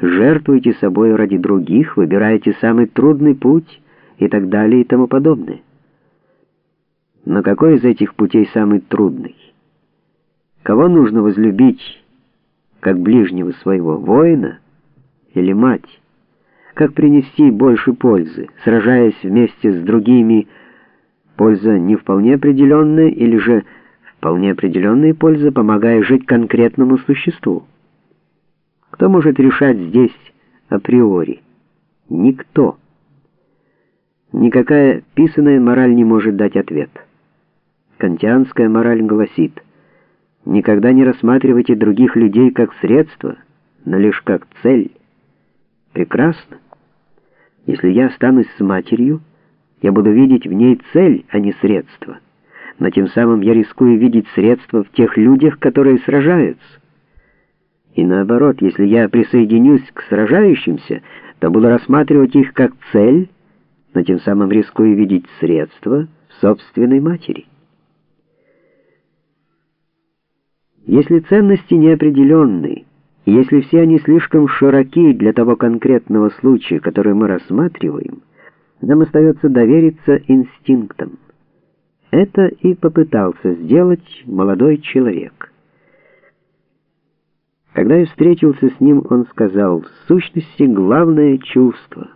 жертвуете собой ради других, выбираете самый трудный путь и так далее и тому подобное. Но какой из этих путей самый трудный? Кого нужно возлюбить, как ближнего своего, воина или мать? Как принести больше пользы, сражаясь вместе с другими, польза не вполне определенная или же вполне определенная польза, помогая жить конкретному существу? Кто может решать здесь априори? Никто. Никакая писанная мораль не может дать ответ. Кантианская мораль гласит, никогда не рассматривайте других людей как средство, но лишь как цель. Прекрасно. Если я останусь с матерью, я буду видеть в ней цель, а не средство. Но тем самым я рискую видеть средства в тех людях, которые сражаются. И наоборот, если я присоединюсь к сражающимся, то буду рассматривать их как цель, но тем самым рискую видеть средства в собственной матери. Если ценности неопределенны, если все они слишком широки для того конкретного случая, который мы рассматриваем, нам остается довериться инстинктам. Это и попытался сделать молодой человек. Когда я встретился с ним, он сказал, в сущности, главное чувство.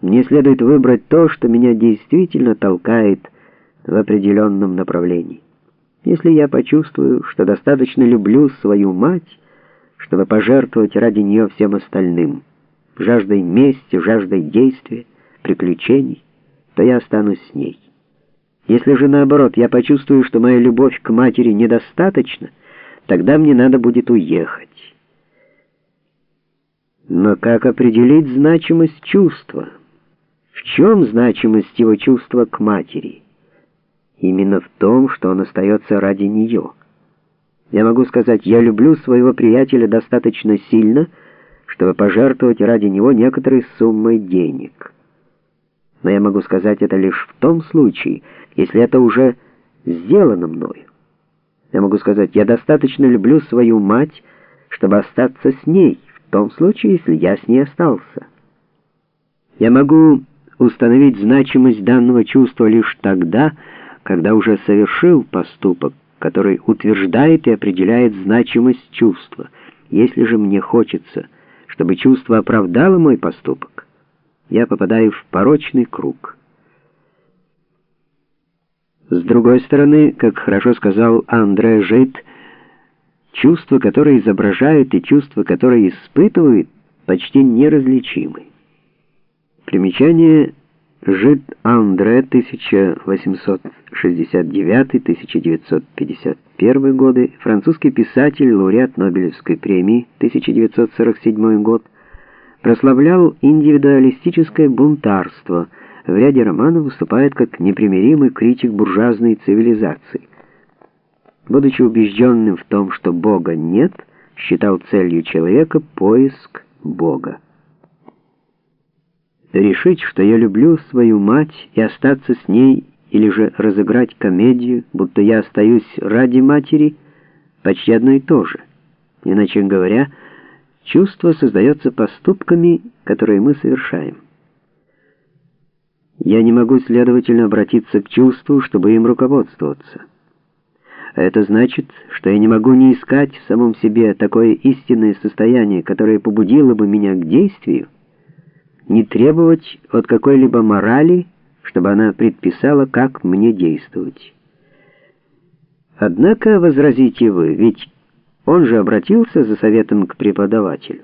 Мне следует выбрать то, что меня действительно толкает в определенном направлении. Если я почувствую, что достаточно люблю свою мать, чтобы пожертвовать ради нее всем остальным, жаждой мести, жаждой действия, приключений, то я останусь с ней. Если же наоборот я почувствую, что моя любовь к матери недостаточна, тогда мне надо будет уехать. Но как определить значимость чувства? В чем значимость его чувства к матери? Именно в том, что он остается ради нее. Я могу сказать, я люблю своего приятеля достаточно сильно, чтобы пожертвовать ради него некоторой суммой денег. Но я могу сказать это лишь в том случае, если это уже сделано мною. Я могу сказать, я достаточно люблю свою мать, чтобы остаться с ней, том случае, если я с ней остался. Я могу установить значимость данного чувства лишь тогда, когда уже совершил поступок, который утверждает и определяет значимость чувства. Если же мне хочется, чтобы чувство оправдало мой поступок, я попадаю в порочный круг. С другой стороны, как хорошо сказал Андре Жит, чувства, которые изображают, и чувства, которые испытывают, почти неразличимы. Примечание Жид Андре 1869-1951 годы, французский писатель, лауреат Нобелевской премии 1947 год, прославлял индивидуалистическое бунтарство – в ряде романов выступает как непримиримый критик буржуазной цивилизации. Будучи убежденным в том, что Бога нет, считал целью человека поиск Бога. Решить, что я люблю свою мать и остаться с ней, или же разыграть комедию, будто я остаюсь ради матери, почти одно и то же. Иначе говоря, чувство создается поступками, которые мы совершаем. Я не могу, следовательно, обратиться к чувству, чтобы им руководствоваться. А это значит, что я не могу не искать в самом себе такое истинное состояние, которое побудило бы меня к действию, не требовать от какой-либо морали, чтобы она предписала, как мне действовать. Однако, возразите вы, ведь он же обратился за советом к преподавателю.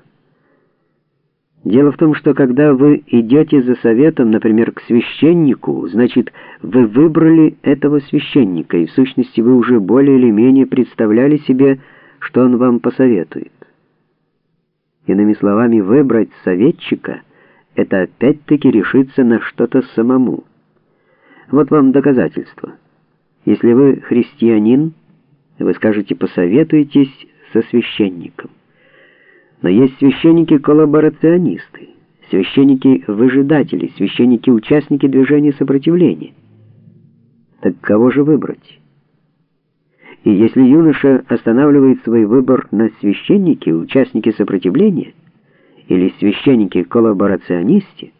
Дело в том, что когда вы идете за советом, например, к священнику, значит, вы выбрали этого священника, и в сущности вы уже более или менее представляли себе, что он вам посоветует. Иными словами, выбрать советчика — это опять-таки решиться на что-то самому. Вот вам доказательство. Если вы христианин, вы скажете «посоветуйтесь со священником». Но есть священники-коллаборационисты, священники-выжидатели, священники-участники движения сопротивления. Так кого же выбрать? И если юноша останавливает свой выбор на священнике, участнике сопротивления, или священники-коллаборационисты,